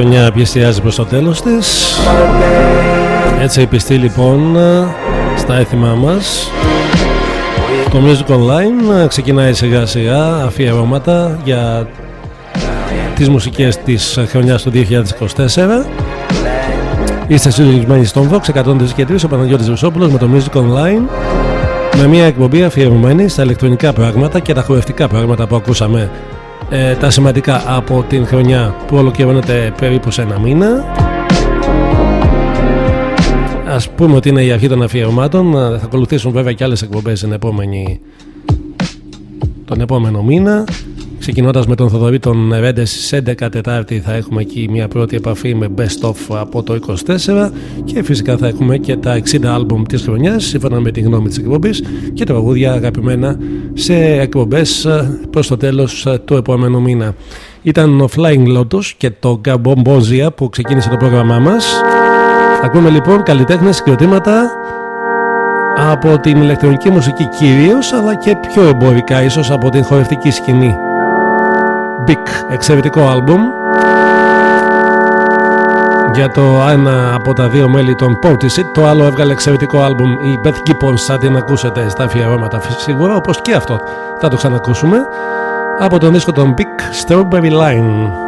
χρονιά πλησιάζει προς το τέλος της. Έτσι επιστεί λοιπόν στα έθιμά μας. Το Music Online ξεκινάει σιγά σιγά αφιερώματα για τις μουσικές της χρονιάς του 2024 Είστε συντονισμένοι στον Vox 103 και 3 ο Παναγιώτης Βεσόπουλος με το Music Online. Με μια εκπομπή αφιερωμένη στα ηλεκτρονικά πράγματα και τα χορευτικά πράγματα που ακούσαμε ε, τα σημαντικά από την χρονιά που ολοκληρώνεται περίπου σε ένα μήνα. Ας πούμε ότι είναι η αρχή των αφιερωμάτων, θα ακολουθήσουν βέβαια και άλλες εκπομπές την επόμενη, τον επόμενο μήνα. Ξεκινώντας με τον Θοδωρή των Ρέντες στις 11 Τετάρτη θα έχουμε εκεί μια πρώτη επαφή με Best Of από το 24 και φυσικά θα έχουμε και τα 60 άλμπουμ της χρονιάς σύμφωνα με τη γνώμη της εκπομπής και τα τραγούδια αγαπημένα σε εκπομπές ε, προς το τέλος ε, του επόμενου μήνα. Ήταν ο Flying Lotus και το Gabombozia που ξεκίνησε το πρόγραμμά μας. Ακούμε λοιπόν καλλιτέχνες συγκροτήματα από την ηλεκτρονική μουσική κυρίως αλλά και πιο εμπορικά ίσως από την χορευτική σκηνή. Big, εξαιρετικό άλμπουμ για το ένα από τα δύο μέλη των Portishead. Το άλλο έβγαλε εξαιρετικό άλμπουμ η Beth Gibbons θα την ακούσετε στα αφιερώματα σίγουρα όπως και αυτό. Θα το ξανακούσουμε. Από τον δίσκο των Big Strawberry Line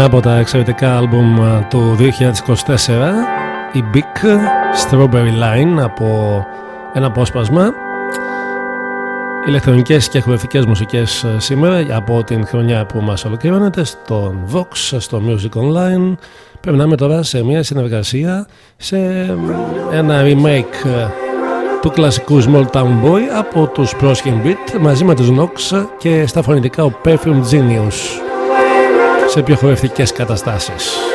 Ένα από τα εξαιρετικά άλμπουμ του 2024 η Big Strawberry Line από ένα απόσπασμα. Ηλεκτρονικές και χορευτικές μουσικές σήμερα από την χρονιά που μας ολοκληρώνεται στον Vox, στο Music Online. Περνάμε τώρα σε μια συνεργασία σε ένα remake του κλασικού Small Town Boy από τους Proskin Beat μαζί με τους Nox και στα φωνητικά ο Perfume Genius σε πιο χορευτικές καταστάσεις.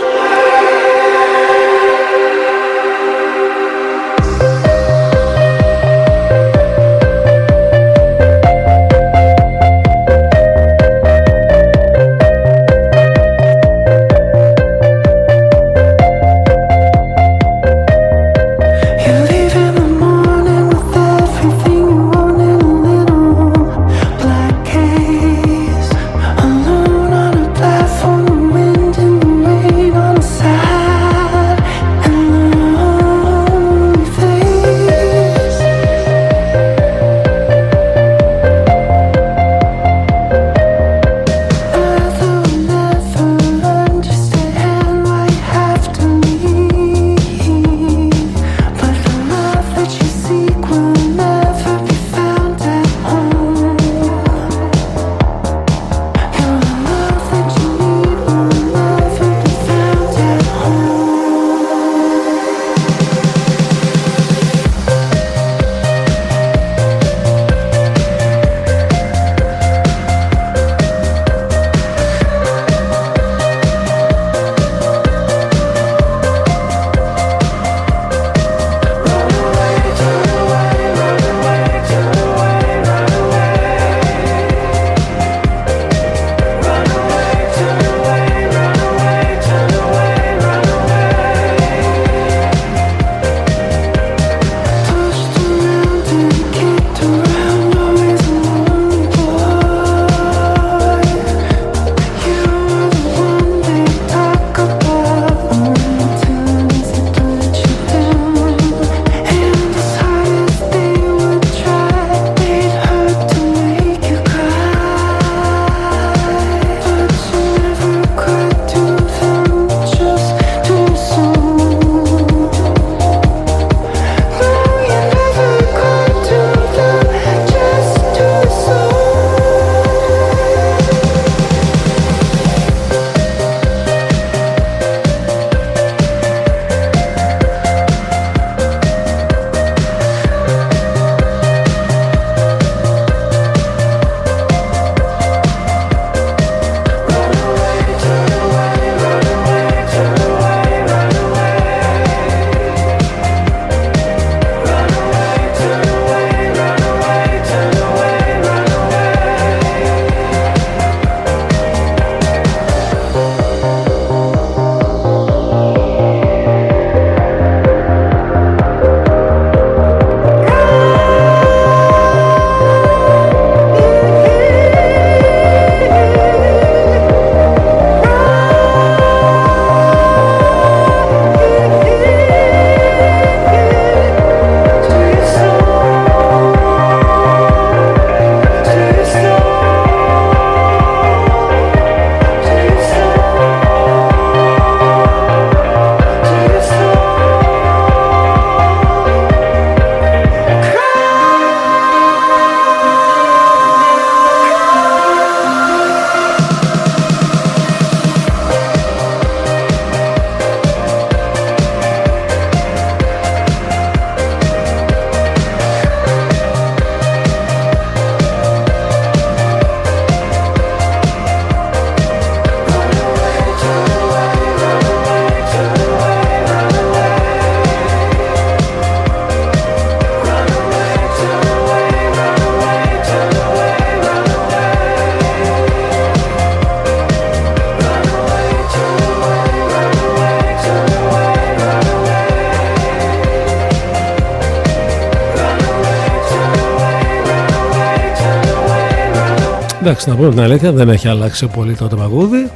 Εντάξει, να πούμε την αλήθεια, δεν έχει αλλάξει πολύ το τραγούδι.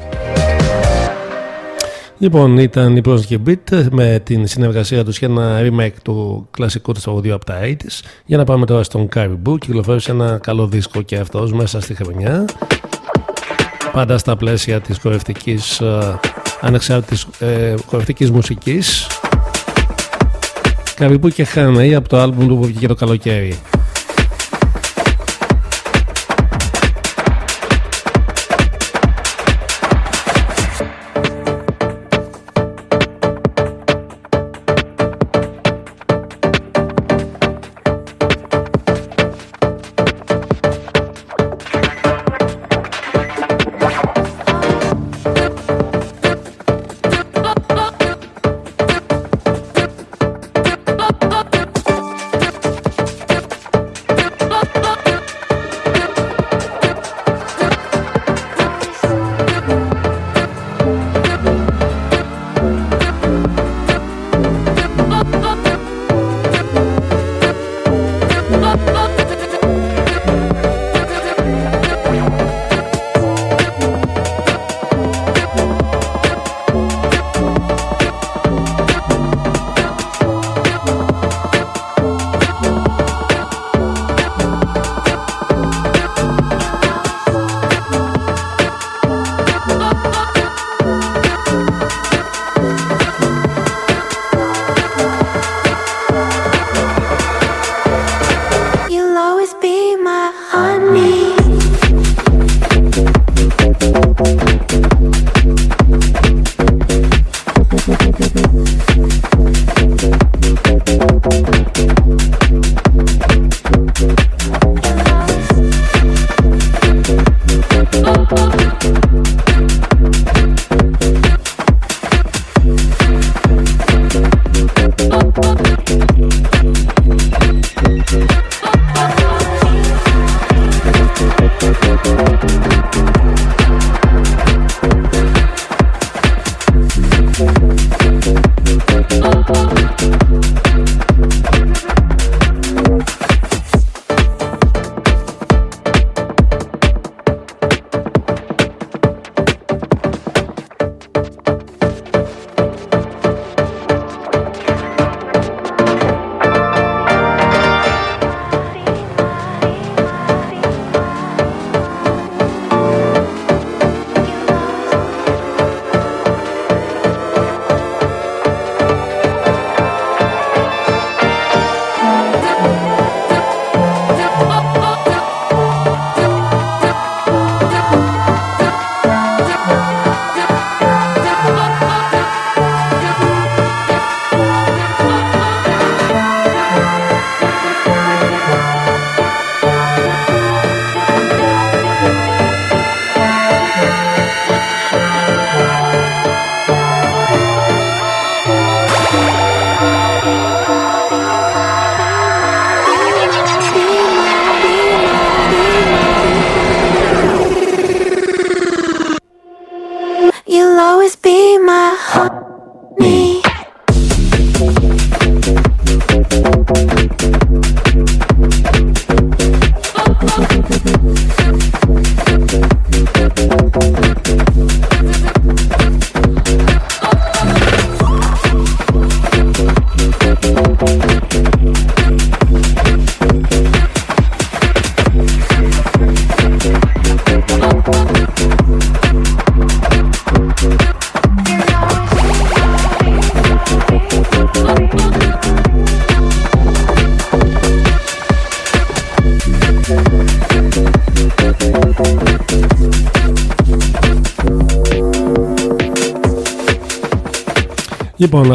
Λοιπόν, ήταν η πρόσφυγη Beat με την συνεργασία τους και ένα remake του κλασικού του τραγουδίου από τα 80s. Για να πάμε τώρα στον Caribou, κυκλοφόρησε ένα καλό δίσκο και αυτός μέσα στη χρονιά. πάντα στα πλαίσια της κορευτικής ε, ανεξάρτητης ε, κορευτικής μουσικής Καρυπού και Χάνεϊ από το άλμπουμ του που βγήκε το καλοκαίρι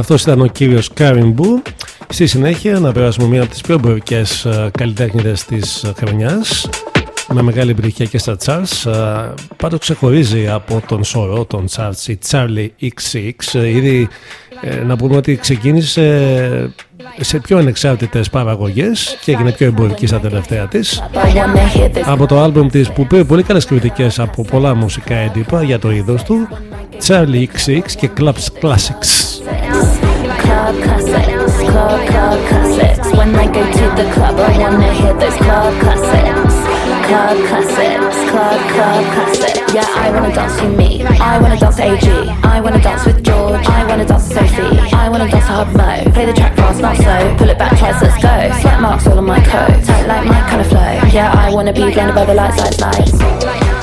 Λοιπόν, αυτός ήταν ο κύριος Κάριμπου. Στη συνέχεια, να περάσουμε μία από τις πιο εμπορικές ε, καλλιτέχνητες της χρονιάς. Με μεγάλη επιτυχία και στα charts. Ε, Πάντως ξεχωρίζει από τον σωρό των charts η Charlie XX. Ε, ήδη να πούμε ότι ξεκίνησε σε πιο ανεξάρτητες παραγωγές και έγινε πιο εμπορική στα τελευταία της από το άλμπουμ της που πήρε πολύ καλές κριτικές από πολλά μουσικά έντυπα για το είδος του Charlie XX και Clubs Classics club classics, club club classics. When I go to the club, I wanna hear those club classics, club classics, club club classics. Yeah, I wanna dance to me. I wanna dance to AG. I wanna dance with George. I wanna dance to Sophie. I wanna dance to Hub Mo. Play the track fast, not slow. Pull it back twice, let's go. Slight marks all on my coat. Tight like my kind of flow. Yeah, I wanna be blinded by the lights, lights, lights.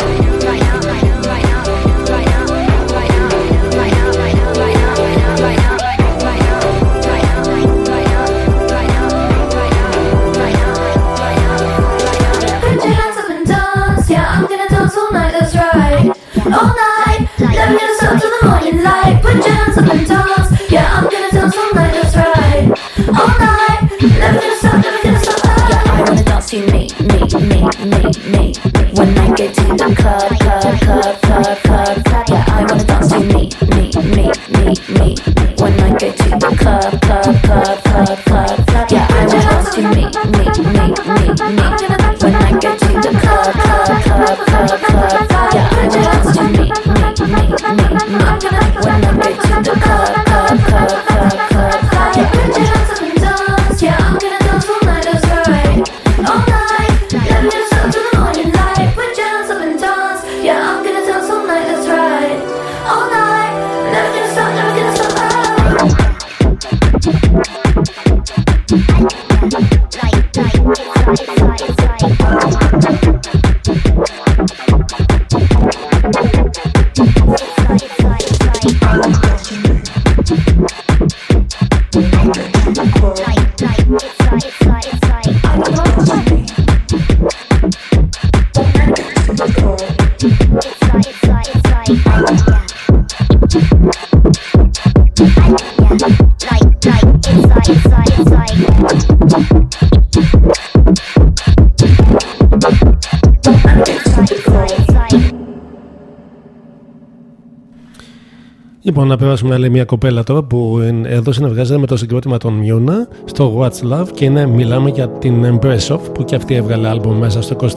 Να περάσουμε άλλη μια κοπέλα τώρα που εδώ συνεργάζεται με το συγκρότημα των Μιούνα στο What's Love και είναι, μιλάμε για την Embrace Off που και αυτή έβγαλε άλμπομ μέσα στο 24.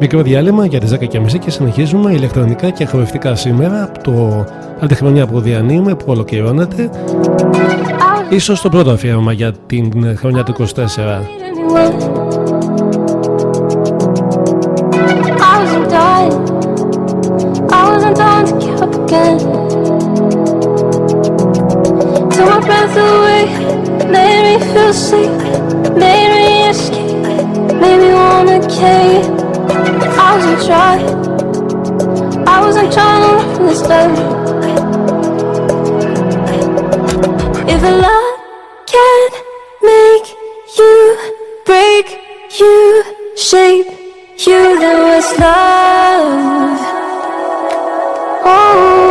Μικρό διάλειμμα για τις 10.30 και συνεχίζουμε ηλεκτρονικά και χορευτικά σήμερα από το αντιχρονιά που διανύουμε που ολοκληρώνεται. Ίσως το πρώτο αφιέρωμα για την χρονιά του 24. Breath away Made me feel safe Made me escape Made me wanna cave I wasn't trying I wasn't trying to run from this love. If a love can make you break you shape you then what's love? Till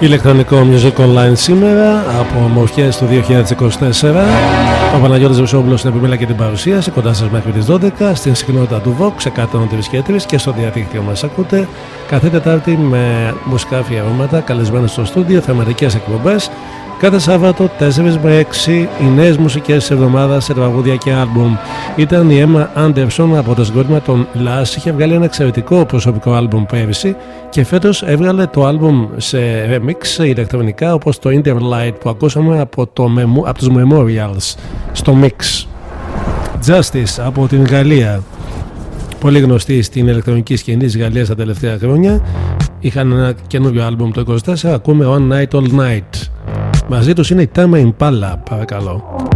Ηλεκτρονικό Music Online σήμερα από μορφιές του 2024. Ο Παναγιώτης Βεσόμπλος στην επιμέλεια και την παρουσίαση κοντά σας μέχρι τις 12 στην συχνότητα του Vox 103 και στο διαδίκτυο μας ακούτε κάθε Τετάρτη με μουσικά αφιερώματα καλεσμένες στο στούντιο, θεματικές εκπομπές Κάθε Σάββατο 4 με 6 οι νέες μουσικές της εβδομάδας σε τραγούδια και άλμπουμ. Ήταν η Emma Anderson από το συγκρότημα των Last. Είχε βγάλει ένα εξαιρετικό προσωπικό άλμπουμ πέρυσι και φέτος έβγαλε το άλμπουμ σε remix ηλεκτρονικά όπως το Interlight που ακούσαμε από, το, από τους Memorials στο Mix. Justice από την Γαλλία. Πολύ γνωστή στην ηλεκτρονική σκηνή της Γαλλίας τα τελευταία χρόνια. Είχαν ένα καινούριο άλμπουμ το 24. Ακούμε One Night All Night. Μαζί τους είναι η Tama Impala, παρακαλώ.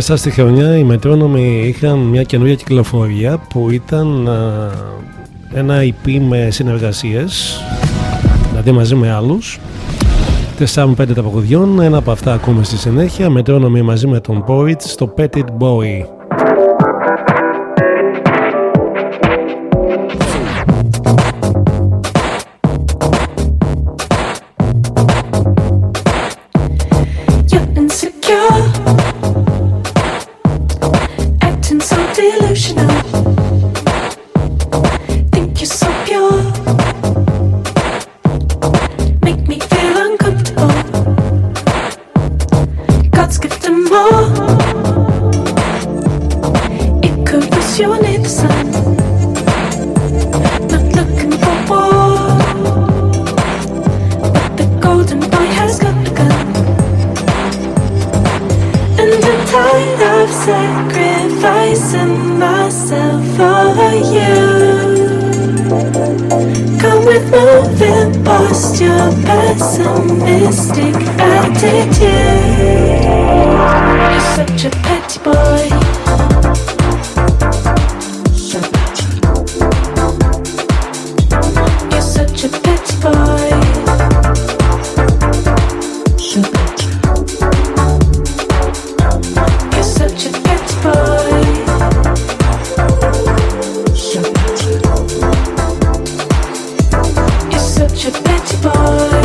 Μέσα στη χρονιά οι Μετρόνομοι είχαν μια καινούργια κυκλοφορία που ήταν ένα EP με συνεργασίες δηλαδή μαζί με άλλους. 4-5 τραγουδιών, ένα από αυτά ακούμε στη συνέχεια. Μετρόνομοι μαζί με τον Porridge στο Petit Boy that you bought.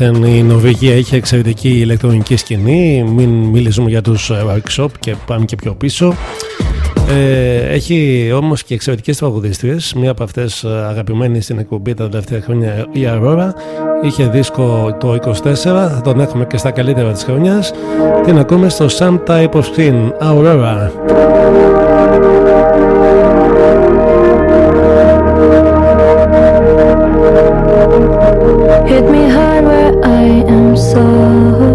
η Νορβηγία έχει εξαιρετική ηλεκτρονική σκηνή. Μην μιλήσουμε για τους ε, workshop και πάμε και πιο πίσω. Ε, έχει όμως και εξαιρετικές τραγουδίστριες. Μία από αυτές ε, αγαπημένη στην εκπομπή τα τελευταία χρόνια η Aurora. Είχε δίσκο το 24, θα τον έχουμε και στα καλύτερα της χρονιάς. Την ακούμε στο Some Type of Aurora. saw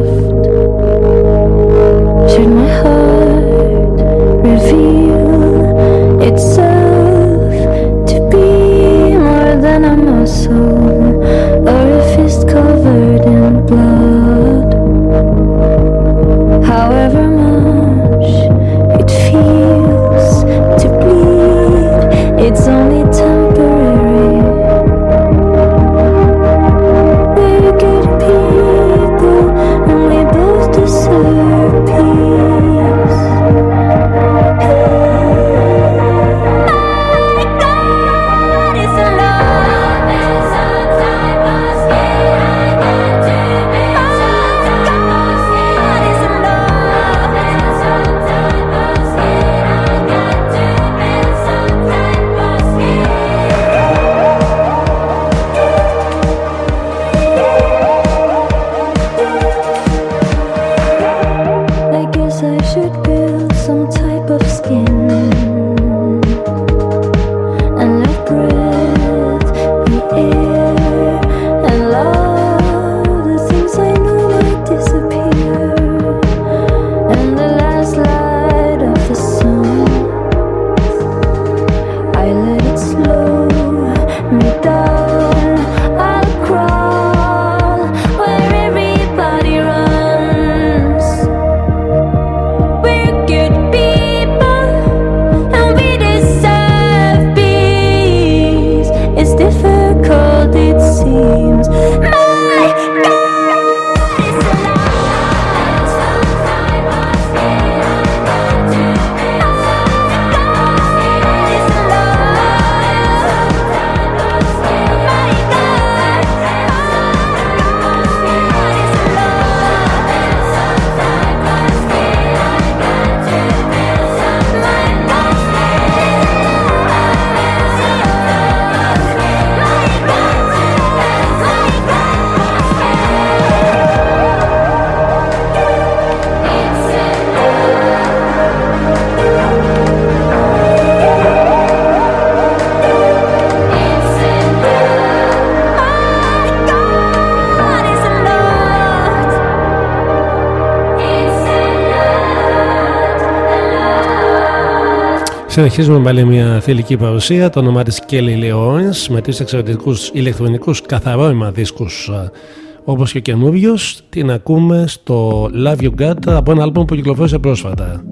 Συνεχίζουμε με άλλη μια θηλυκή παρουσία. Το όνομά της Kelly Leones με τρεις εξαιρετικούς ηλεκτρονικούς καθαρόημα δίσκους όπως και ο καινούριο. Την ακούμε στο Love You Got από ένα album που κυκλοφόρησε πρόσφατα.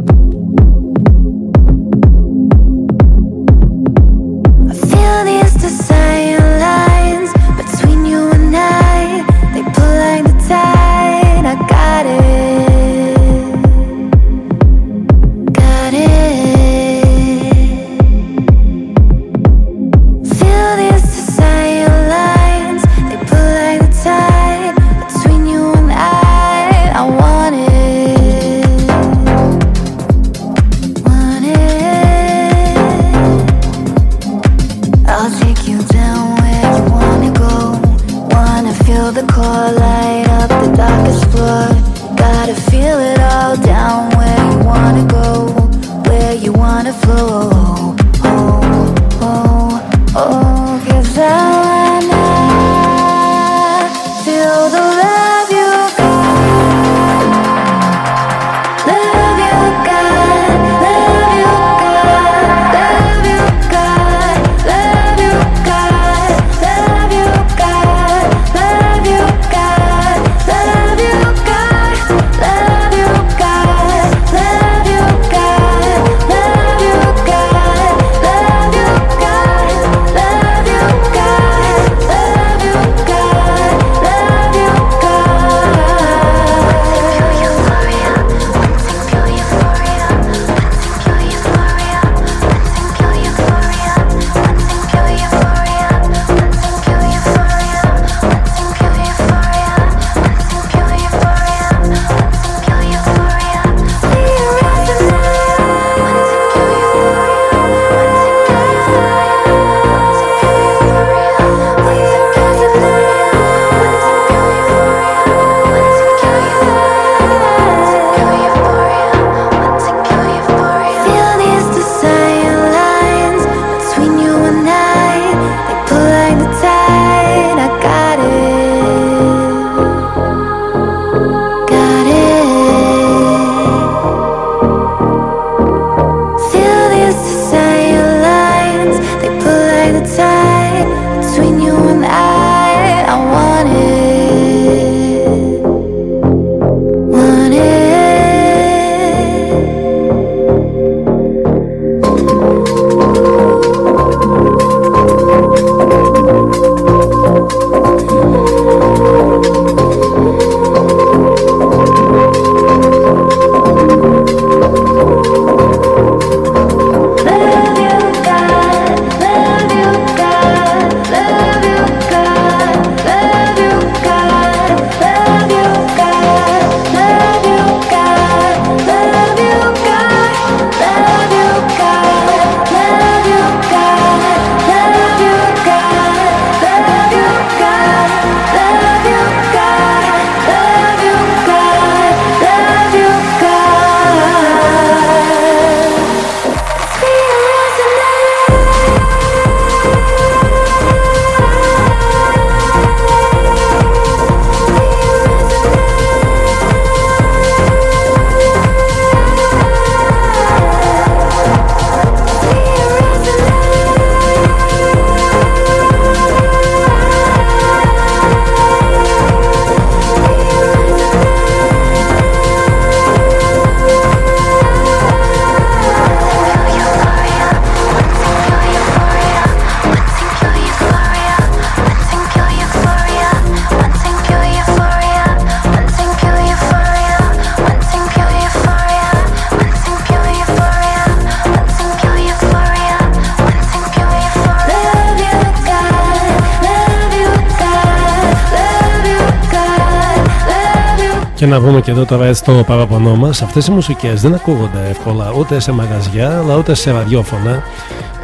Και να πούμε και εδώ τώρα έτσι το παραπονό μας. Αυτές οι μουσικές δεν ακούγονται εύκολα ούτε σε μαγαζιά αλλά ούτε σε ραδιόφωνα.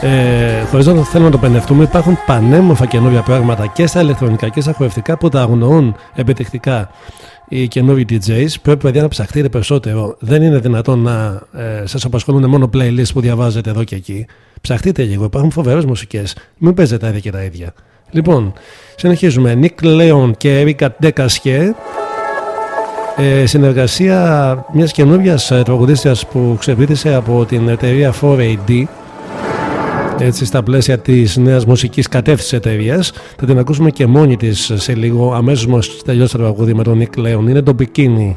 Ε, Χωρίς να το θέλουμε να το πενευτούμε, υπάρχουν πανέμορφα καινούργια πράγματα και στα ηλεκτρονικά και στα χορευτικά που τα αγνοούν επιτεκτικά οι καινούριοι DJs. Πρέπει παιδιά να ψαχτείτε περισσότερο. Δεν είναι δυνατόν να ε, σας απασχολούν μόνο playlists που διαβάζετε εδώ και εκεί. Ψαχτείτε λίγο, υπάρχουν φοβερές μουσικές. Μην παίζετε τα ίδια και τα ίδια. Λοιπόν, συνεχίζουμε. Nick Leon και Erika Dekasche ε, συνεργασία μιας καινούργιας ε, τραγουδίστριας που ξεπίδησε από την εταιρεία 4AD έτσι στα πλαίσια της νέας μουσικής κατεύθυνσης εταιρείας. Θα την ακούσουμε και μόνη της σε λίγο. Αμέσως μόλις τελειώσει το τραγούδι με τον Nick Leon. Είναι το Bikini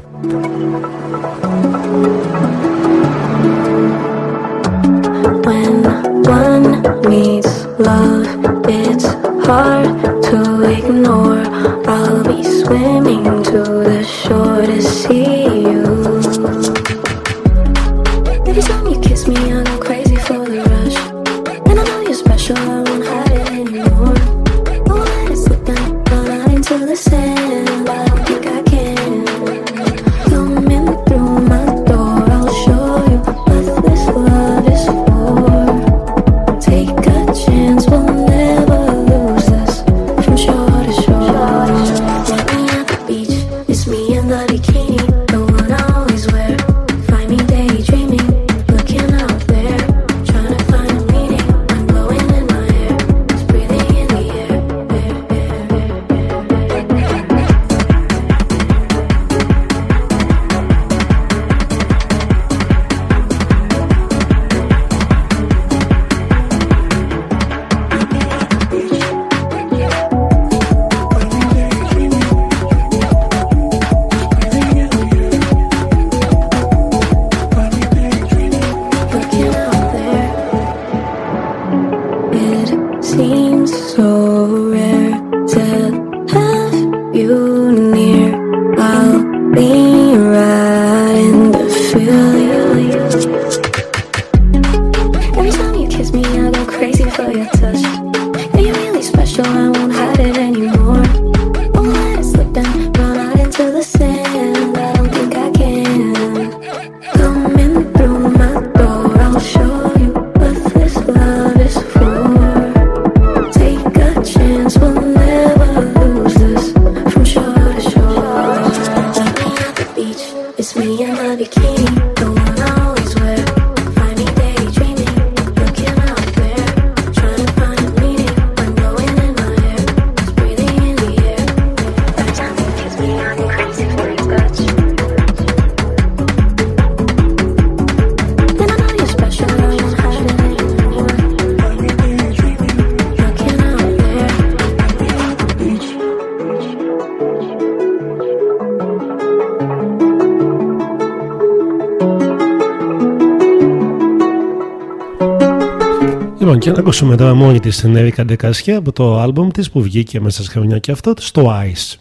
ακούσουμε τώρα μόνη της την Ερικα Ντεκασιά από το άλμπουμ της που βγήκε μέσα στα χρονιά και αυτό στο Ice.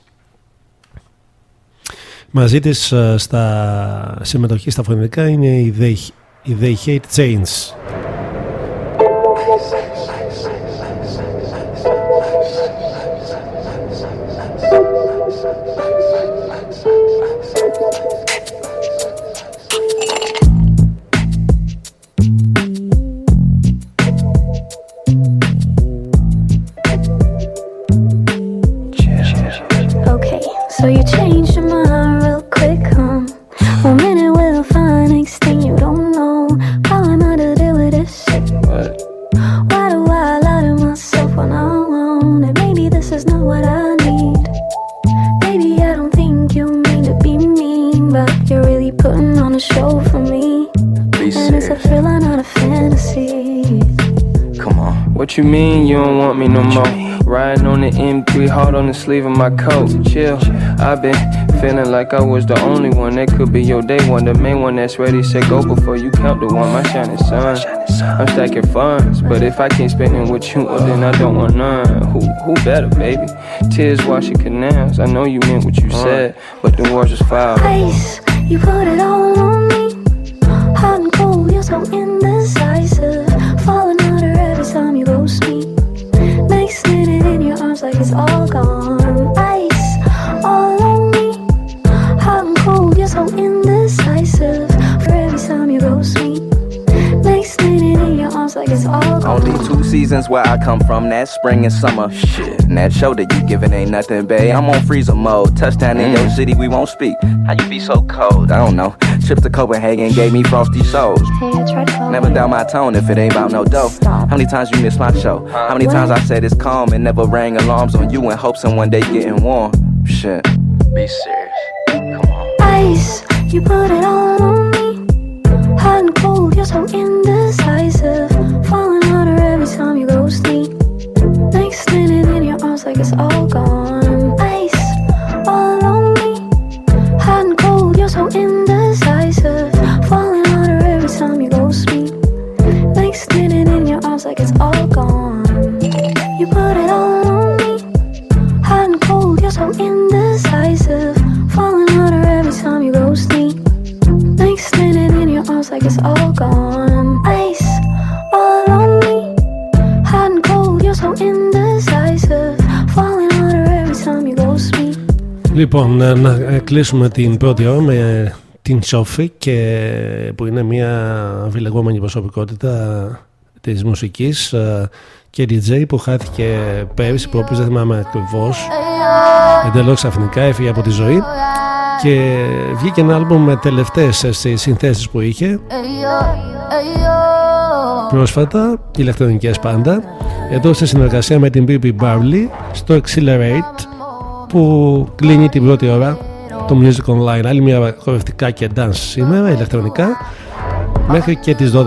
Μαζί της ε, στα συμμετοχή στα φωνητικά είναι η They, η They Hate Chains. Sleeve of my coat. Chill. I've been feeling like I was the only one that could be your day one. The main one that's ready, set go before you count the one. My shining sun. I'm stacking funds, but if I can't spend it with you, well, then I don't want none. Who who better, baby? Tears washing canals. I know you meant what you uh. said, but the words was foul. Ice, you put it all on come from, that spring and summer. Shit, and that show that you giving ain't nothing, babe. I'm on freezer mode. Touchdown in your mm. city, we won't speak. How you be so cold? I don't know. Trip to Copenhagen gave me frosty souls. Hey, I tried to Never you. down my tone if it ain't about no dough. Stop. How many times you missed my show? How many times I said it's calm and never rang alarms on you in hopes of one day getting warm? Shit. Be serious. Come on. Ice, you put it all on me. Hot and cold, you're so indecisive. Λοιπόν, ε, να ε, κλείσουμε την πρώτη ώρα με την Σόφη και που είναι μια αμφιλεγόμενη προσωπικότητα της μουσικής ε, και DJ που χάθηκε πέρυσι, που δεν θυμάμαι ακριβώς εντελώς ξαφνικά έφυγε από τη ζωή. Και βγήκε ένα άλμπομ με τελευταίες στις συνθέσεις που είχε. Πρόσφατα, ηλεκτρονικές πάντα. Εδώ σε συνεργασία με την BB Barley στο Accelerate που κλείνει την πρώτη ώρα του Music Online. Άλλη μια χαορευτικά και dance σήμερα ηλεκτρονικά μέχρι και τις 12.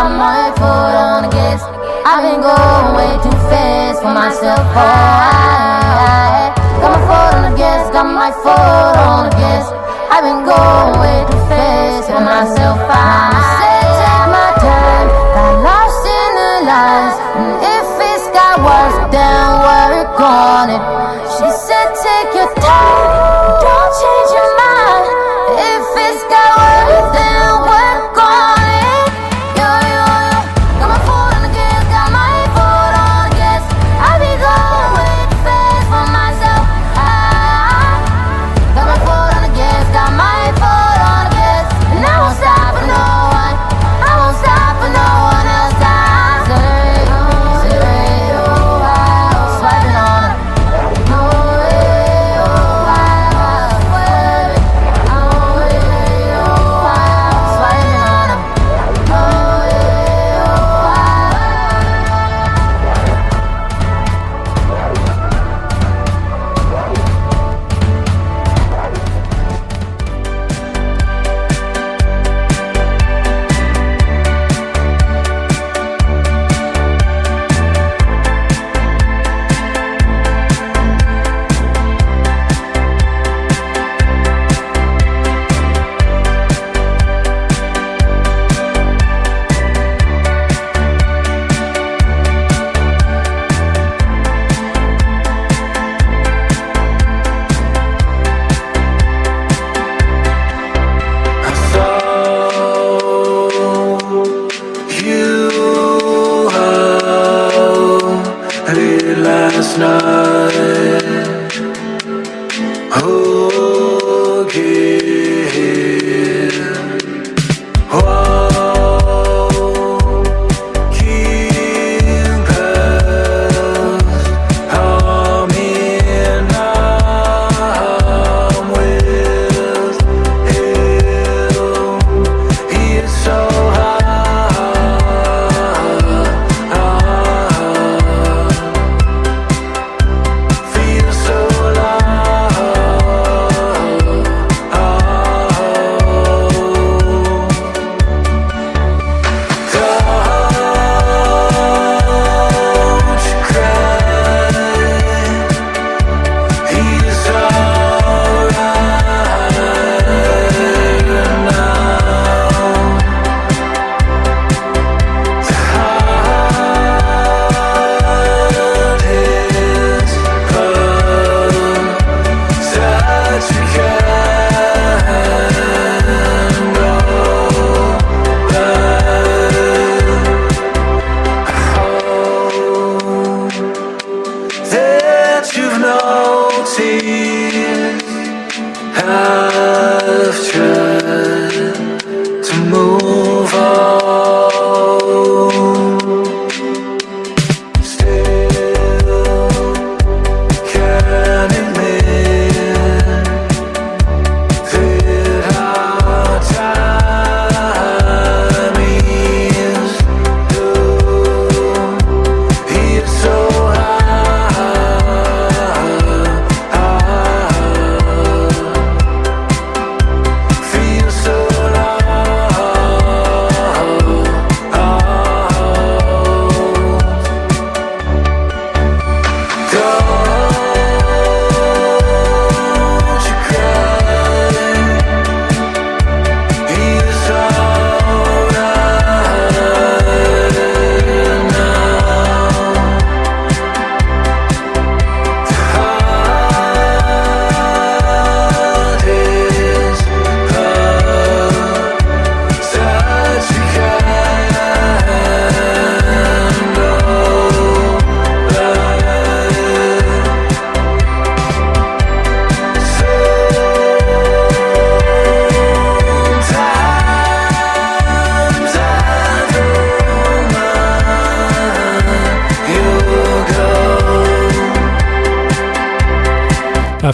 got my foot on the gas. I've been going way too fast for myself. Oh, I, I, got my foot on the gas, got my foot on the gas. I've been going way too fast for myself. I,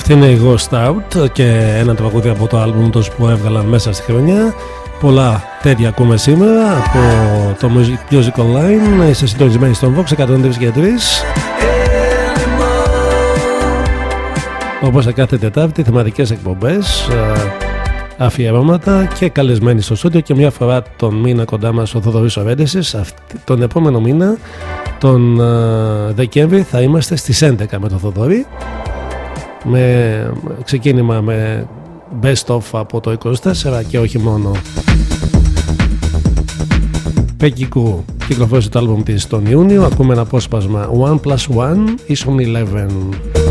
Αυτή είναι η Ghost Out και ένα τραγούδι από το άλμπουμ τους που έβγαλαν μέσα στη χρονιά. Πολλά τέτοια ακούμε σήμερα από το Music- Music Online. Είστε συντονισμένοι στον Vox 103 και 3. Όπως σε κάθε Τετάρτη, θεματικές εκπομπές, ε, αφιερώματα και καλεσμένοι στο στούντιο και μια φορά τον μήνα κοντά μας ο Θοδωρής Ορέντεσης. Αυτή- Τον επόμενο μήνα τον ε, Δεκέμβρη θα είμαστε στις 11 με τον Θοδωρή με ξεκίνημα με best of από το 24 και όχι μόνο. Peggy Goo κυκλοφόρησε το άλμπουμ της τον Ιούνιο. Ακούμε ένα απόσπασμα. One plus One ίσον 11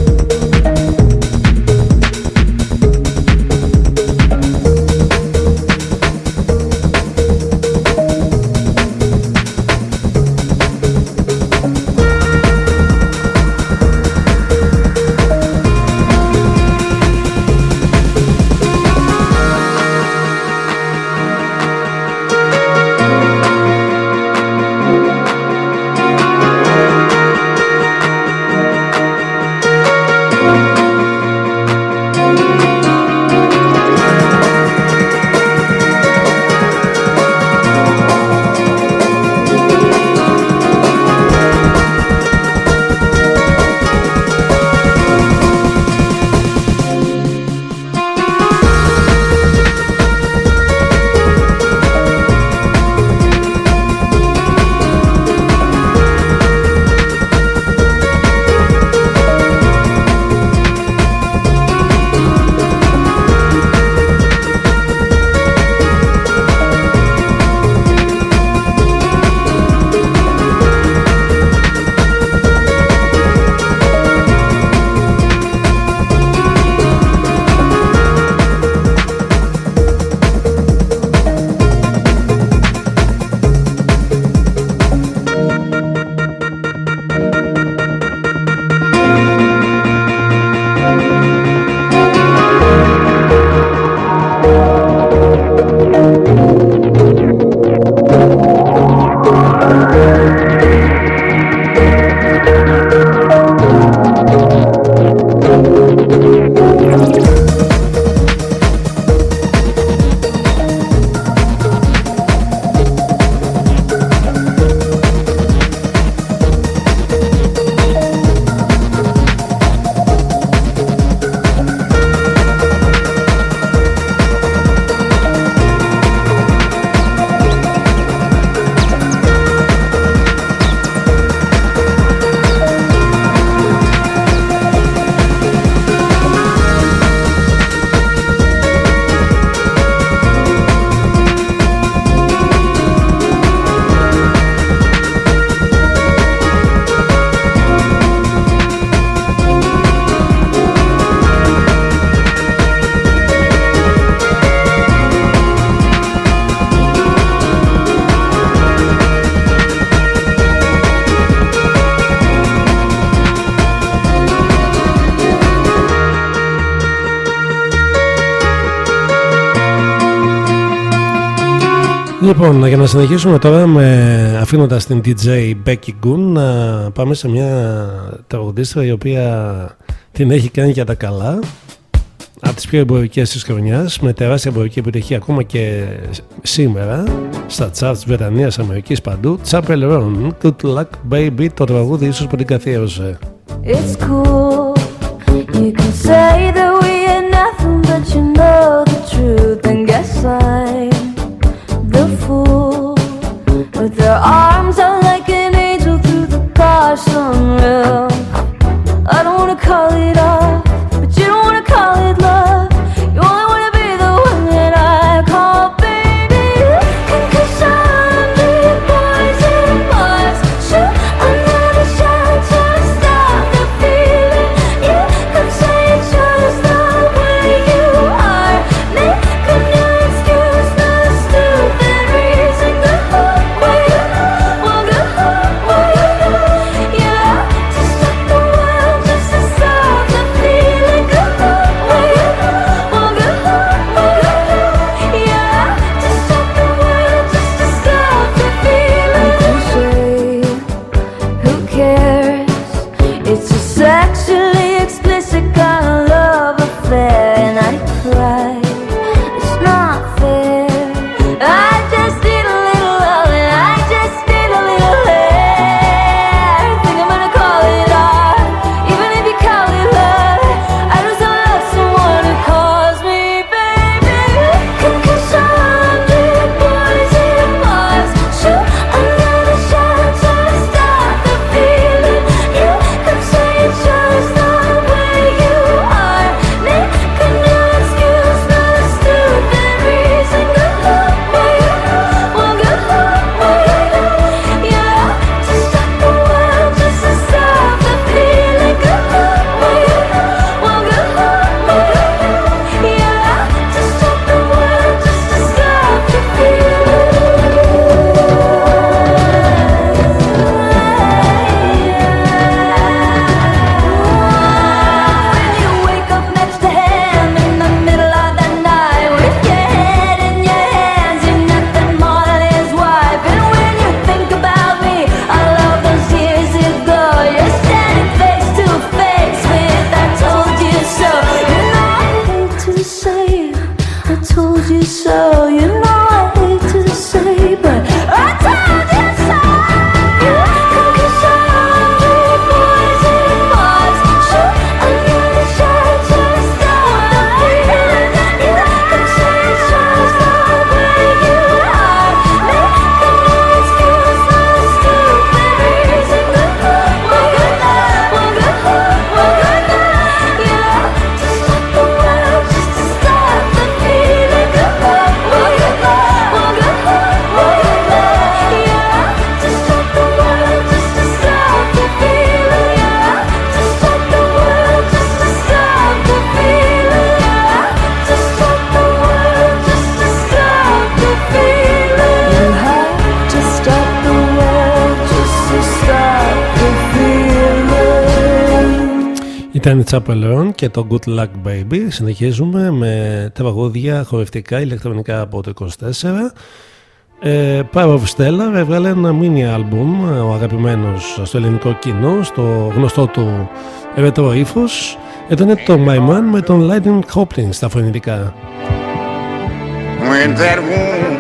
Λοιπόν, για να συνεχίσουμε τώρα με αφήνοντας την DJ Becky Goon να πάμε σε μια τραγουδίστρια η οποία την έχει κάνει για τα καλά από τις πιο εμπορικές της χρονιάς με τεράστια εμπορική επιτυχία ακόμα και σήμερα στα charts Βρετανίας, Αμερικής παντού Chapel Roan, Good Luck Baby το τραγούδι ίσως που την καθιέρωσε It's cool. You can say that we ain't nothing, but you know the truth. Chapel και το Good Luck Baby. Συνεχίζουμε με τραγούδια χορευτικά ηλεκτρονικά από το 24. Ε, Power of Stella έβγαλε ένα mini album ο αγαπημένος στο ελληνικό κοινό στο γνωστό του ρετρό ύφος ήταν το My Man με τον Lightning Hopkins στα φωνητικά when that woman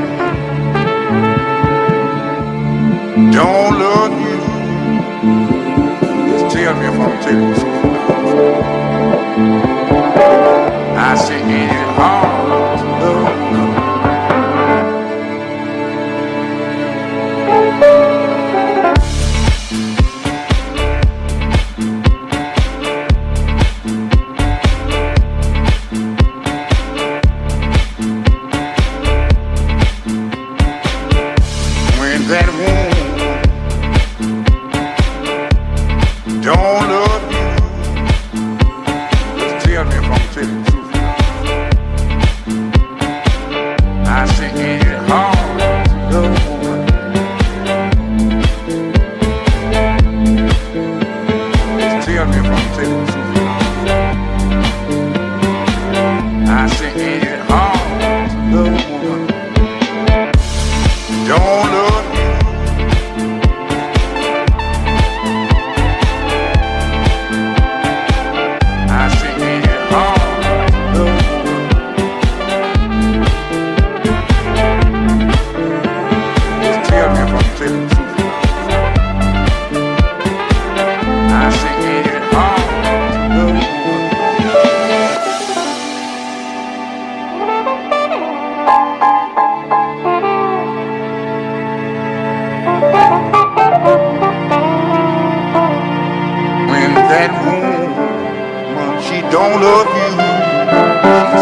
don't love you. Just tell me if I'm telling you something. I should get it home.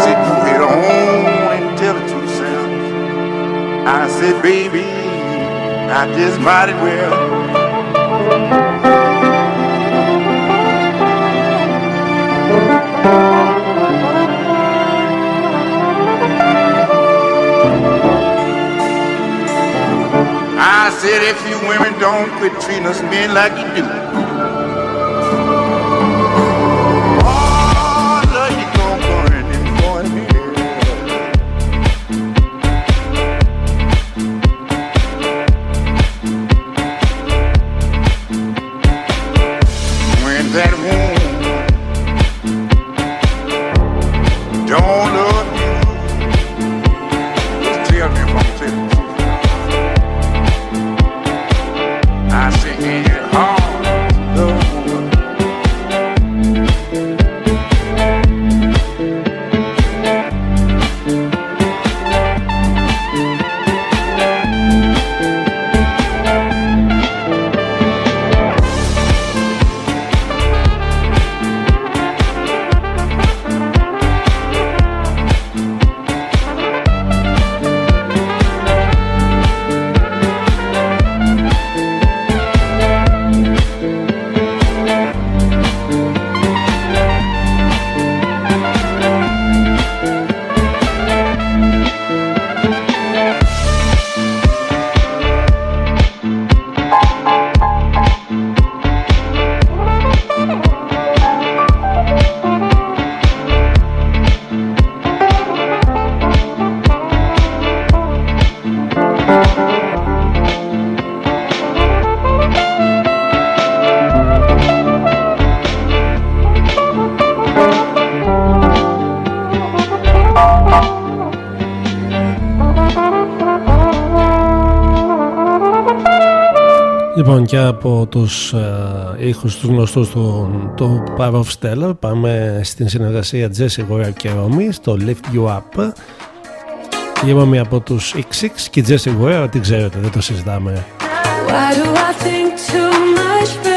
Said, "Go ahead on and tell it to yourself." I said, "Baby, I just might as well." I said, if you women don't quit treating us men like you do, Λοιπόν και από τους ε, ήχους τους γνωστούς του, του Power of Stellar πάμε στην συνεργασία Jesse Ware και Romy στο Lift You Up. Η Romy από τους XX και η Jesse Ware την ξέρετε δεν το συζητάμε. Why do I think too much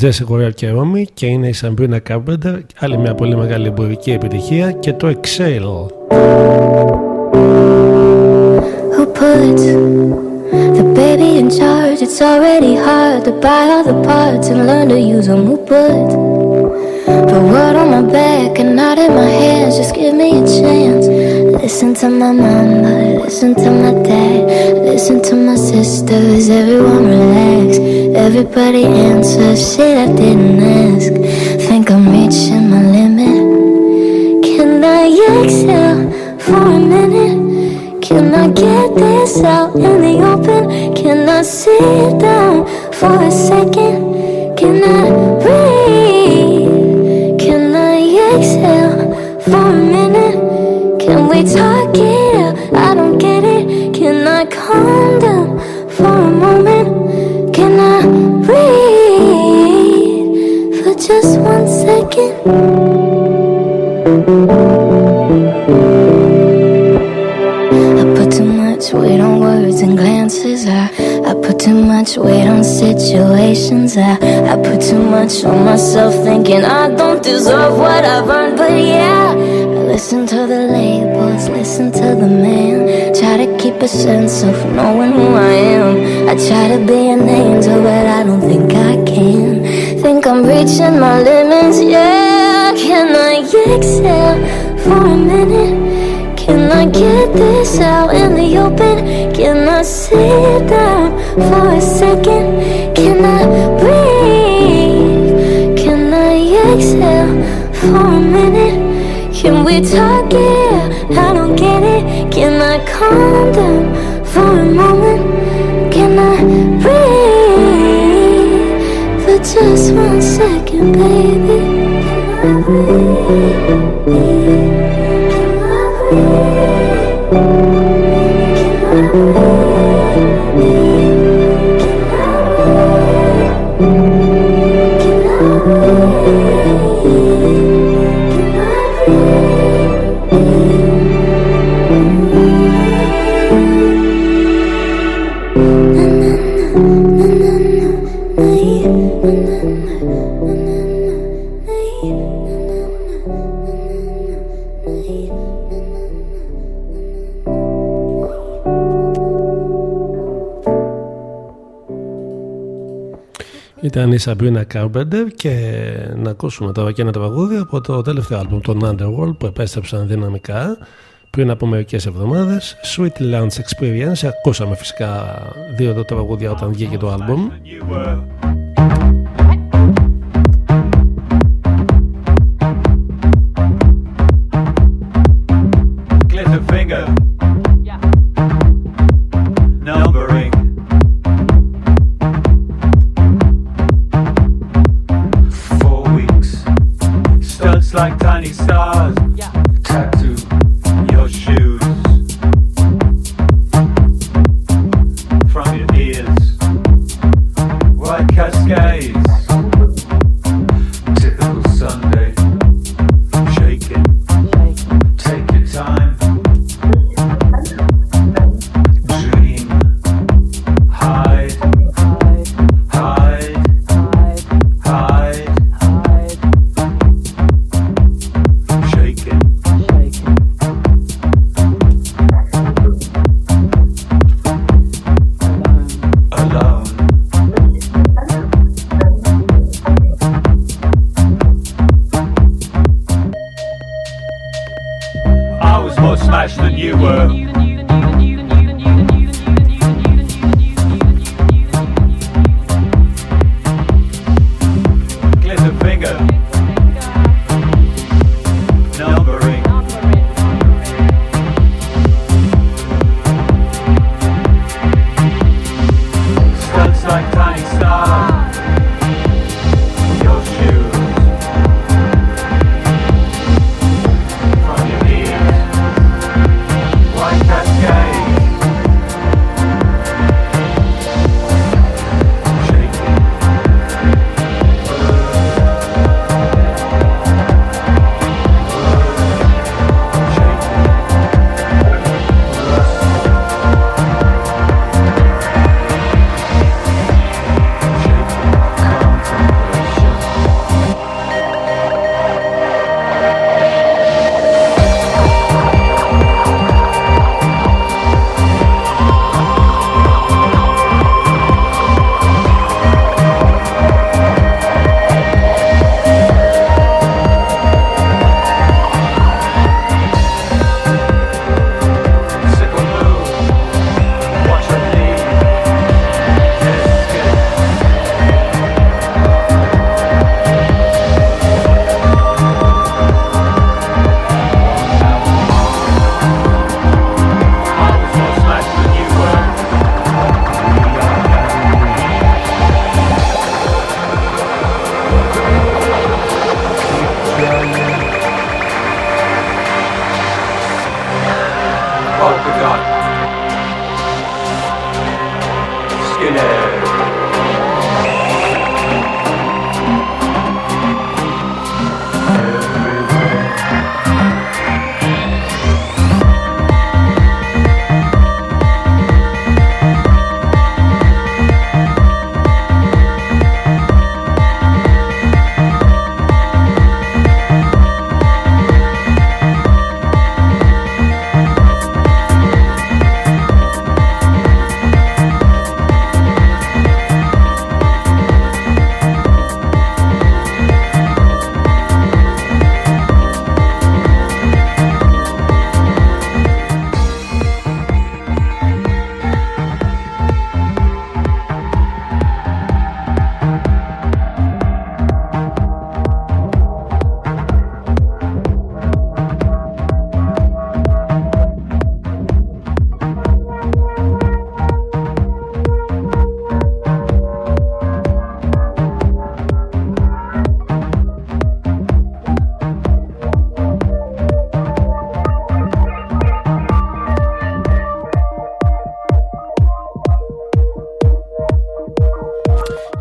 Ήταν Jesse Warrior και Romy και είναι η Sabrina Carpenter, άλλη μια πολύ μεγάλη εμπορική επιτυχία και το Excel. Who put the baby in charge? It's already hard to buy all the parts and learn to use them. Who put the word on my back and not in my hands? Just give me a chance. Listen to my mama, listen to my dad, listen to my sisters. Everyone relax, everybody answer. Shit, I didn't ask. Think I'm reaching my limit. Can I exhale for a minute? Can I get this out in the open? Can I sit down sense of knowing who I am. I try to be an angel, but I don't think I can. Think I'm reaching my limits, yeah. Can I exhale for a minute? Can I get this out in the open? Can I sit down for a second? Can I breathe? Can I exhale for a minute? Can we talk it? I don't get it. Can I calm down for a moment? Just one second, baby? Η Sabrina Carpenter και να ακούσουμε τώρα και ένα τραγούδι από το τελευταίο άλμπουμ, τον Underworld, που επέστρεψαν δυναμικά πριν από μερικές εβδομάδες. Sweet Lounge Experience. Ακούσαμε φυσικά δύο το τραγούδια όταν βγήκε το άλμπουμ.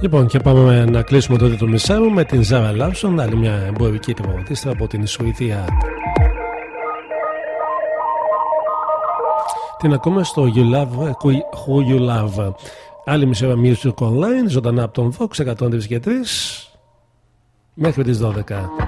Λοιπόν, και πάμε να κλείσουμε τότε το μισάρο με την Ζάρα Λάμψον, άλλη μια εμπορική τραγουδίστρα από την Σουηδία. Την ακούμε στο You Love Who You Love. Άλλη μισή ώρα Music Online, ζωντανά από τον Vox 103 και 3 μέχρι τις 12.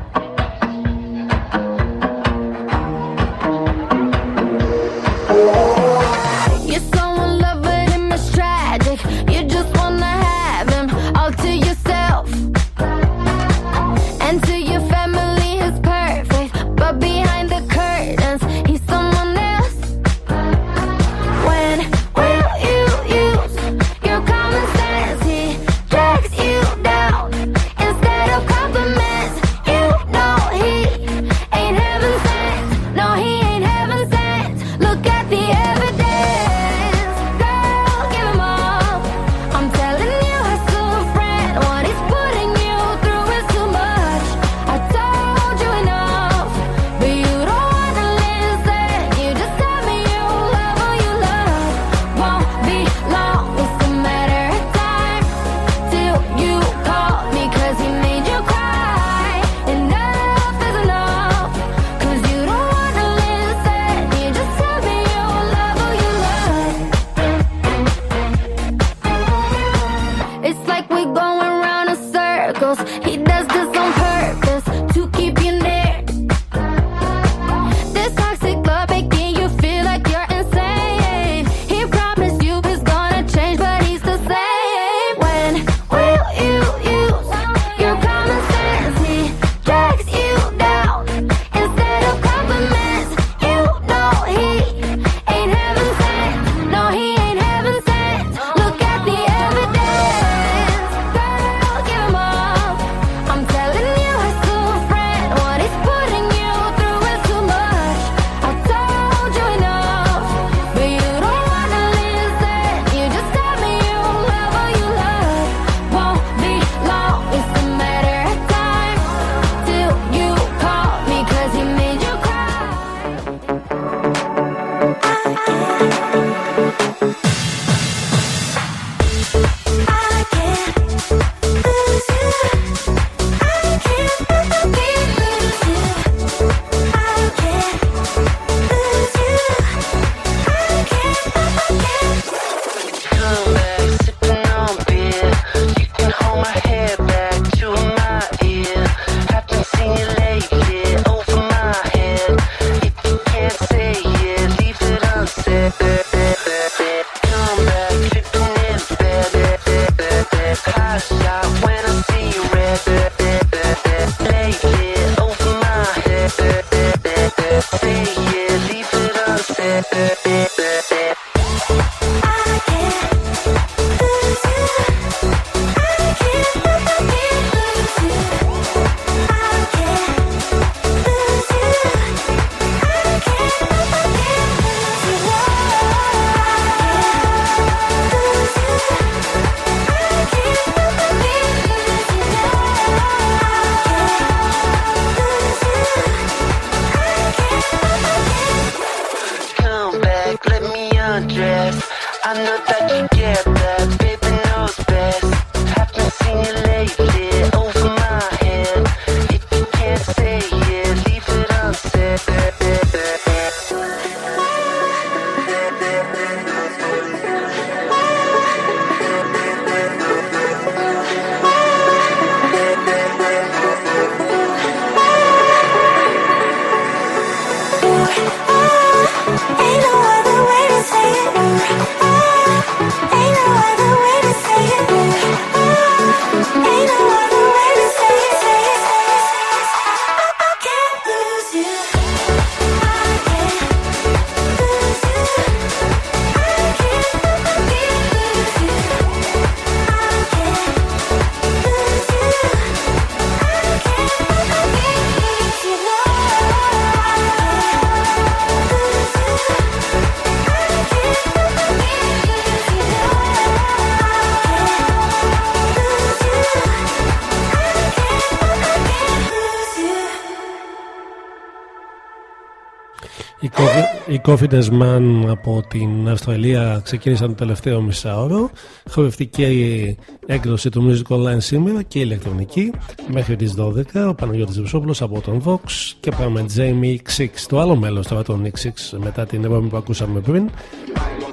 Confidence Man από την Αυστραλία ξεκίνησαν το τελευταίο μισάωρο. Χορευτική έκδοση του Music Online σήμερα και ηλεκτρονική μέχρι τις 12. Ο Παναγιώτης Βουσόπουλος από τον Vox και πάμε Jamie X6. Το άλλο μέλος τώρα τον X6 μετά την επόμενη που ακούσαμε πριν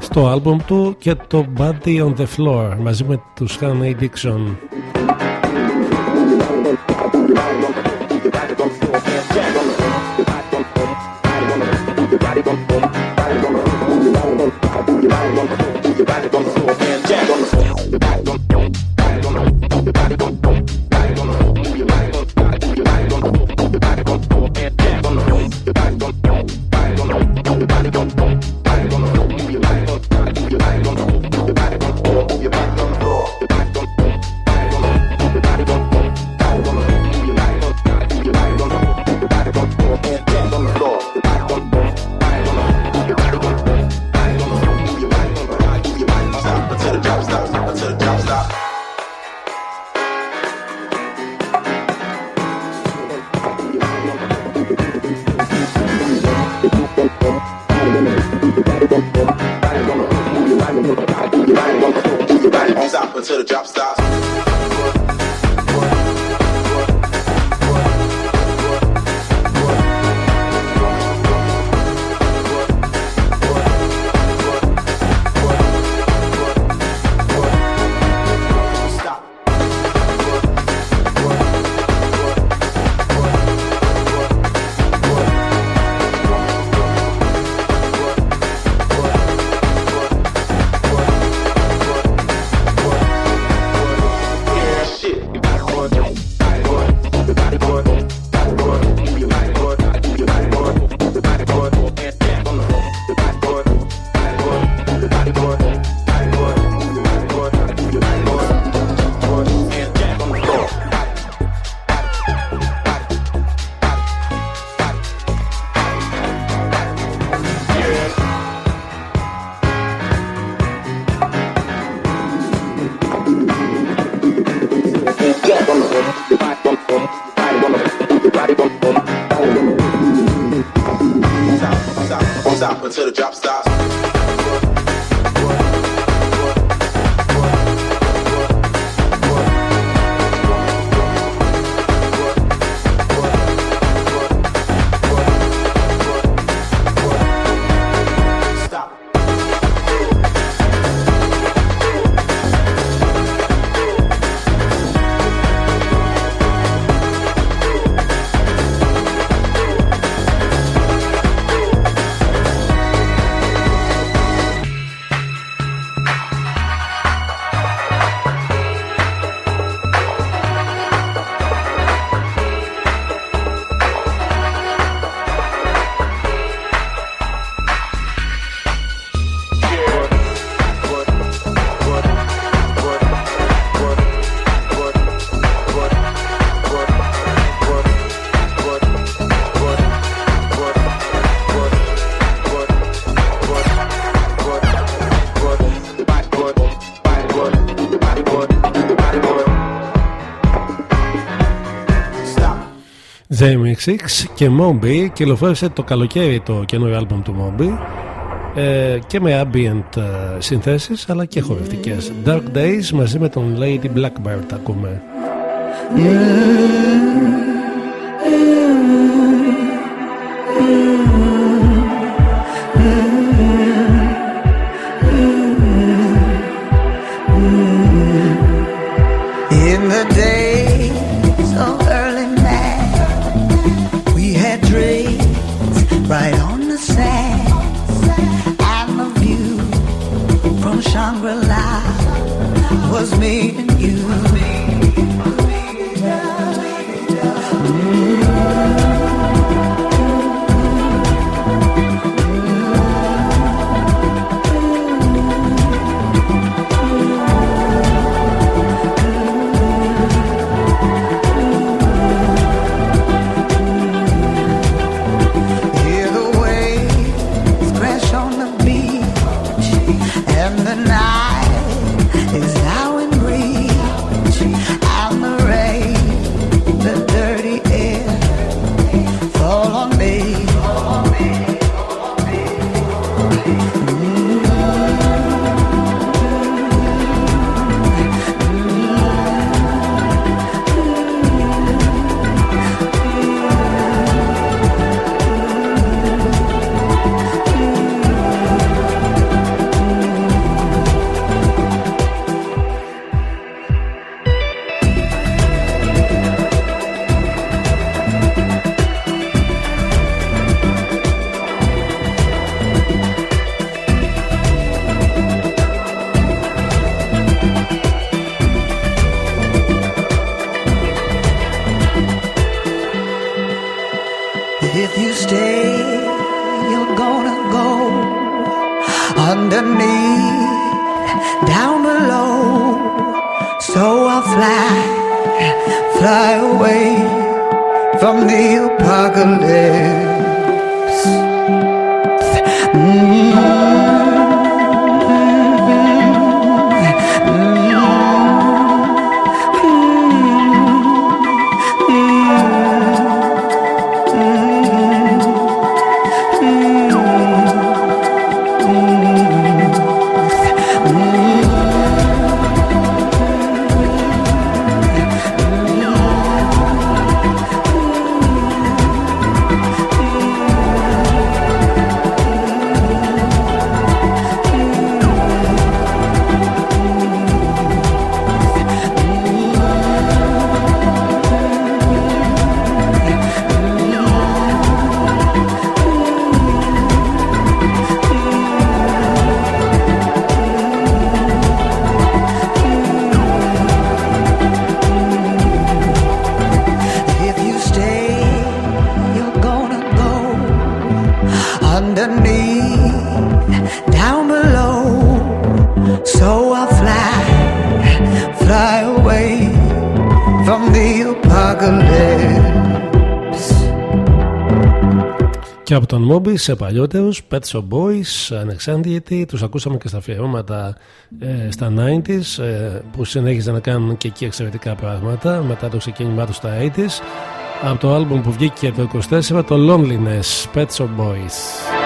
στο άλμπομ του και το Body on the Floor μαζί με τους Honey Dixon. 666 και Moby το καλοκαίρι το καινούριο άλμπουμ του μόμπι ε, και με ambient ε, συνθέσεις αλλά και χορευτικές Dark Days μαζί με τον Lady Blackbird ακούμε yeah. Τον Moby σε παλιότερους Pet Shop Boys, ανεξάντιετοι, τους ακούσαμε και στα αφιερώματα ε, στα 90s ε, που συνέχιζαν να κάνουν και εκεί εξαιρετικά πράγματα μετά το ξεκίνημά τους στα 80s από το άλμπουμ που βγήκε το 24 το Loneliness Pet Shop Boys.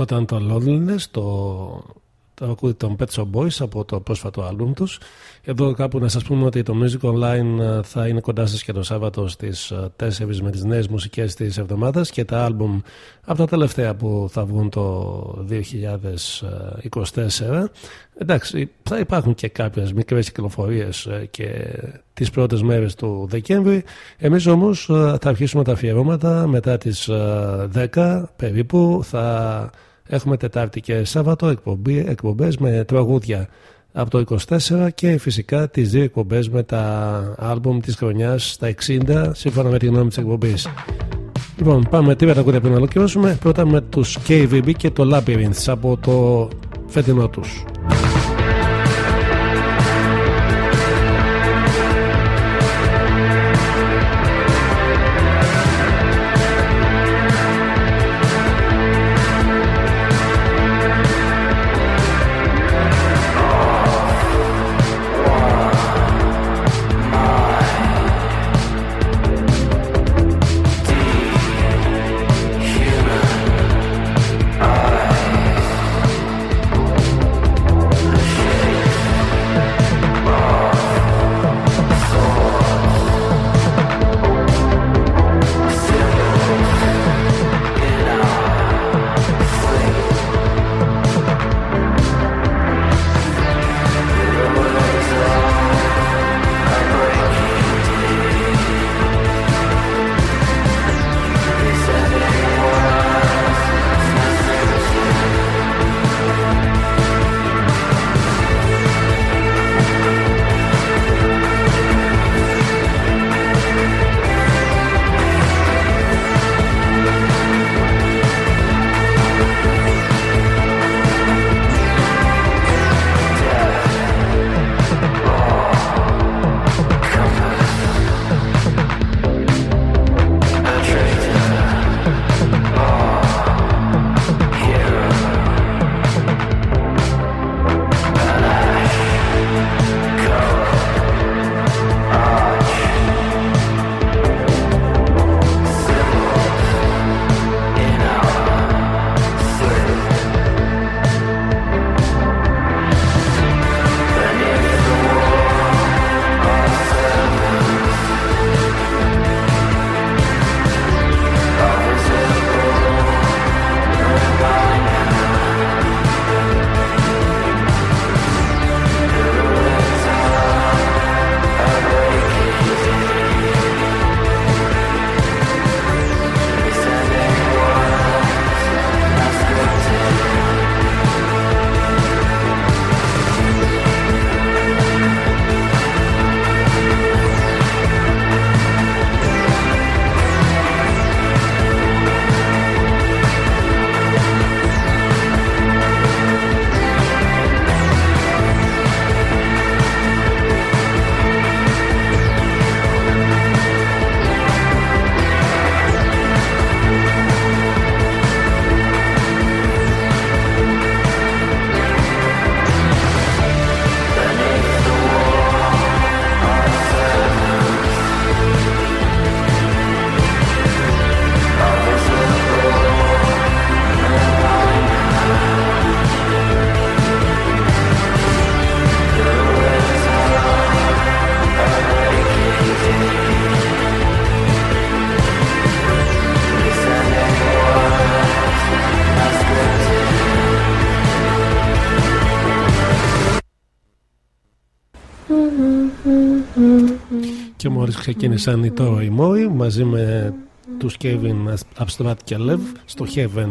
Αυτό ήταν το Loneliness, το τραγούδι των Pet Shop Boys από το πρόσφατο άλμπουμ τους. Εδώ κάπου να σας πούμε ότι το Music Online ε, θα είναι κοντά σας και το Σάββατο στις ε, 4 με τις νέες μουσικές της εβδομάδας και τα άλμπουμ από τα τελευταία που θα βγουν το 2024. Εντάξει, θα υπάρχουν και κάποιες μικρές κυκλοφορίες ε, και τις πρώτες μέρες του Δεκέμβρη. Εμείς όμως ε, θα αρχίσουμε τα αφιερώματα μετά τις ε, 10 περίπου. Θα έχουμε Τετάρτη και Σάββατο εκπομπή, εκπομπές με τραγούδια από το 24 και φυσικά τις δύο εκπομπές με τα άλμπουμ της χρονιάς στα 60 σύμφωνα με τη γνώμη της εκπομπής. Λοιπόν, πάμε τρία τραγούδια πριν να ολοκληρώσουμε. Πρώτα με τους KVB και το Labyrinths από το φετινό τους. Ξεκίνησαν οι τώρα οι Μόοι μαζί με τους Kevin Abstract και Lev στο Heaven.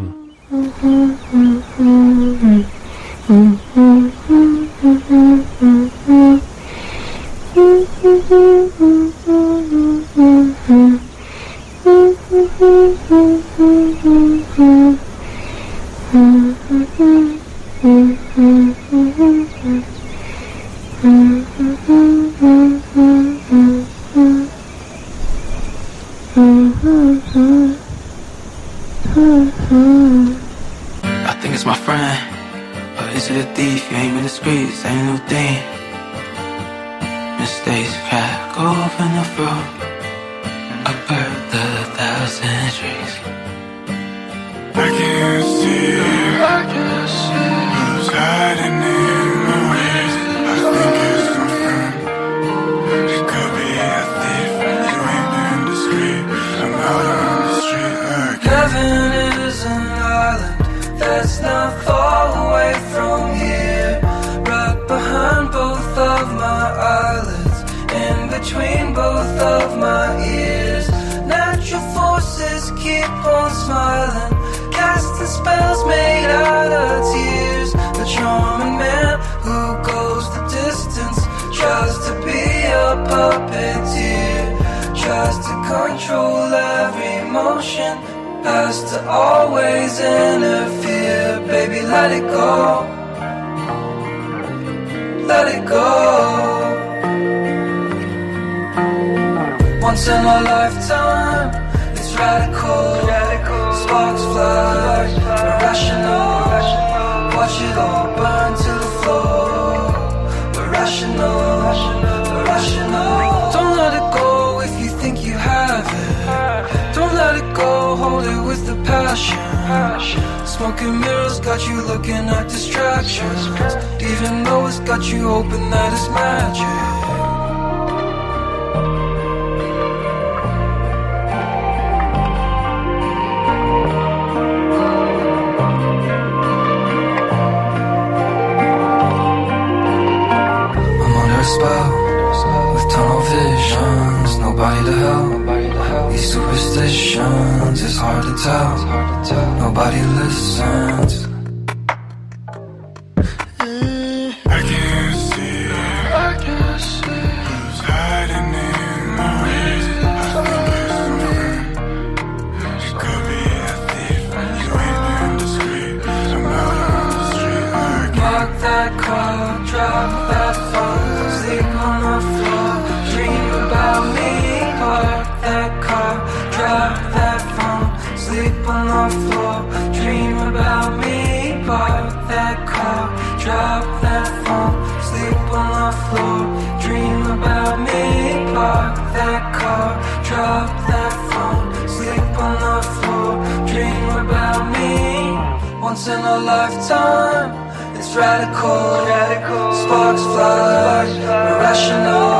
Once in a lifetime. It's radical, radical. sparks fly, irrational.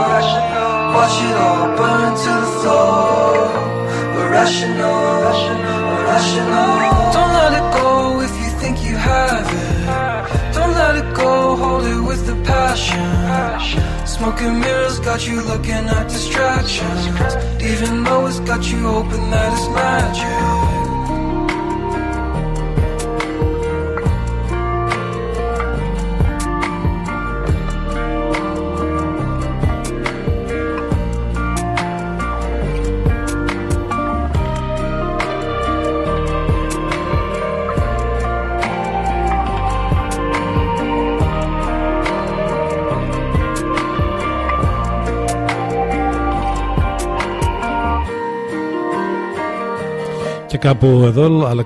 Watch it all burn to the floor. Irrational, irrational. Don't let it go if you think you have it. Don't let it go, hold it with the passion. Smoking mirrors got you looking at distractions. Even though it's got you hoping that it's magic. Κάπου εδώ αλλά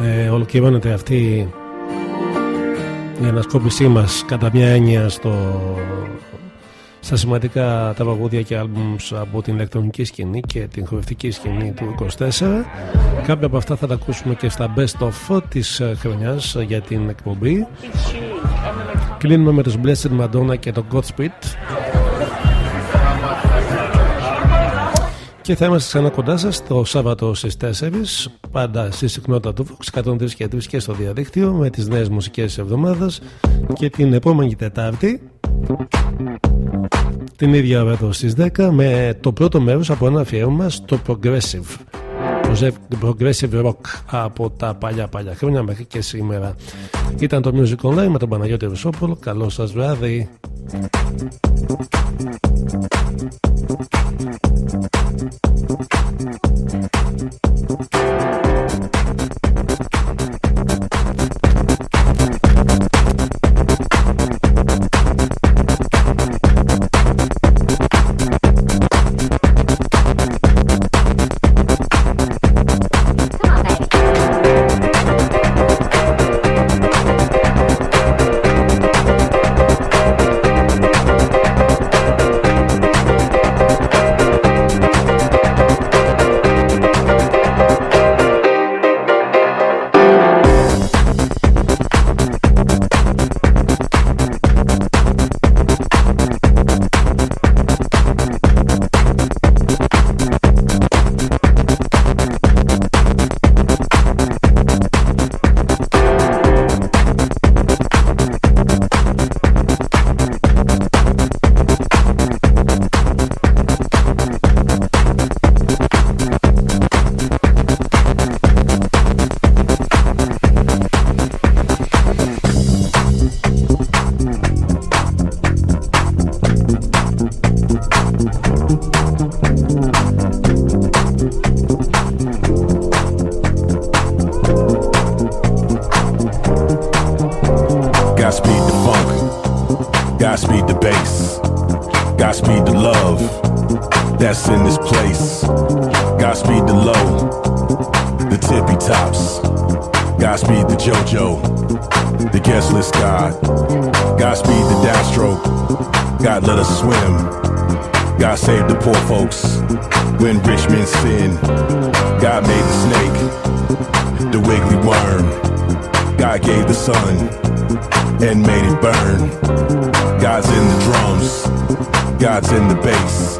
ε, ολοκληρώνεται αυτή η ανασκόπησή μας κατά μια έννοια στο, στα σημαντικά τα παγούδια και άλμπουμς από την ηλεκτρονική σκηνή και την χορευτική σκηνή του 24 κάποια από αυτά θα τα ακούσουμε και στα best of της ε, χρονιάς για την εκπομπή. Κλείνουμε με τους Blessed Madonna και το Godspeed Και θα είμαστε ξανά κοντά σας το Σάββατο στις 4, πάντα στη συχνότητα του Vox 103 και 3 και στο διαδίκτυο με τις νέες μουσικές της εβδομάδας. Και την επόμενη Τετάρτη, την ίδια ώρα εδώ στις 10, με το πρώτο μέρος από ένα αφιέρωμα στο Progressive. Το Progressive Rock από τα παλιά παλιά χρόνια μέχρι και σήμερα. Ήταν το Music Online με τον Παναγιώτη Ρουσόπουλο. Καλό σας βράδυ. Thank let us swim. God save the poor folks when rich men sin. God made the snake, the wiggly worm. God gave the sun and made it burn. God's in the drums, God's in the bass.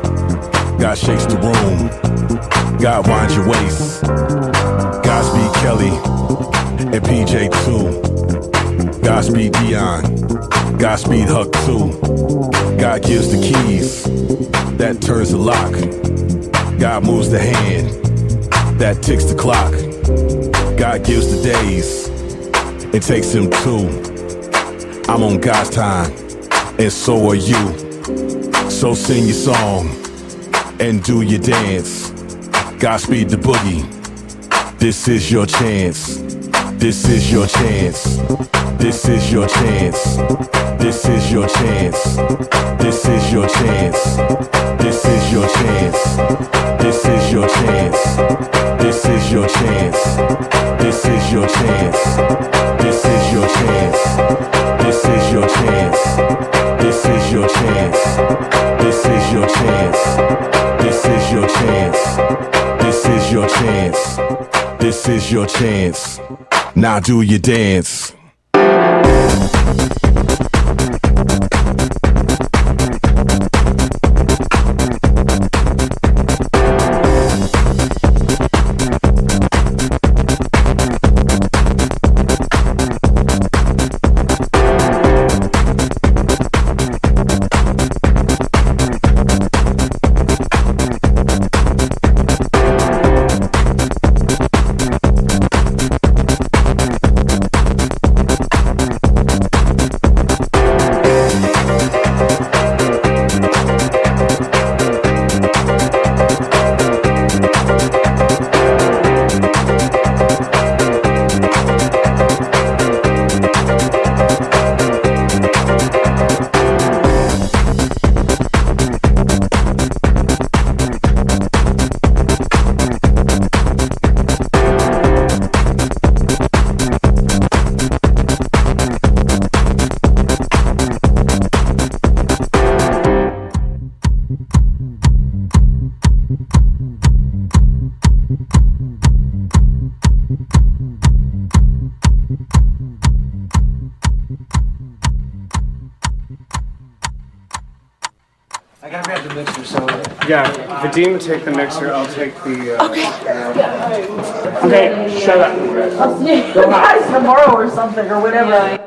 God shakes the room, God winds your waist. Godspeed Kelly and PJ too. Godspeed Dion, Godspeed Huck too. God gives the keys, that turns the lock. God moves the hand, that ticks the clock. God gives the days, it takes him two. I'm on God's time, and so are you. So sing your song and do your dance. Godspeed the boogie. This is your chance. This is your chance. This is your chance. This is your chance. This is your chance. This is your chance. This is your chance. This is your chance. This is your chance. This is your chance. This is your chance. This is your chance. This is your chance. This is your chance. This is your chance. This is your chance. Now do your dance. Take the mixer, I'll take the. Uh, okay. Okay, shut up. I'll see you guys tomorrow or something or whatever.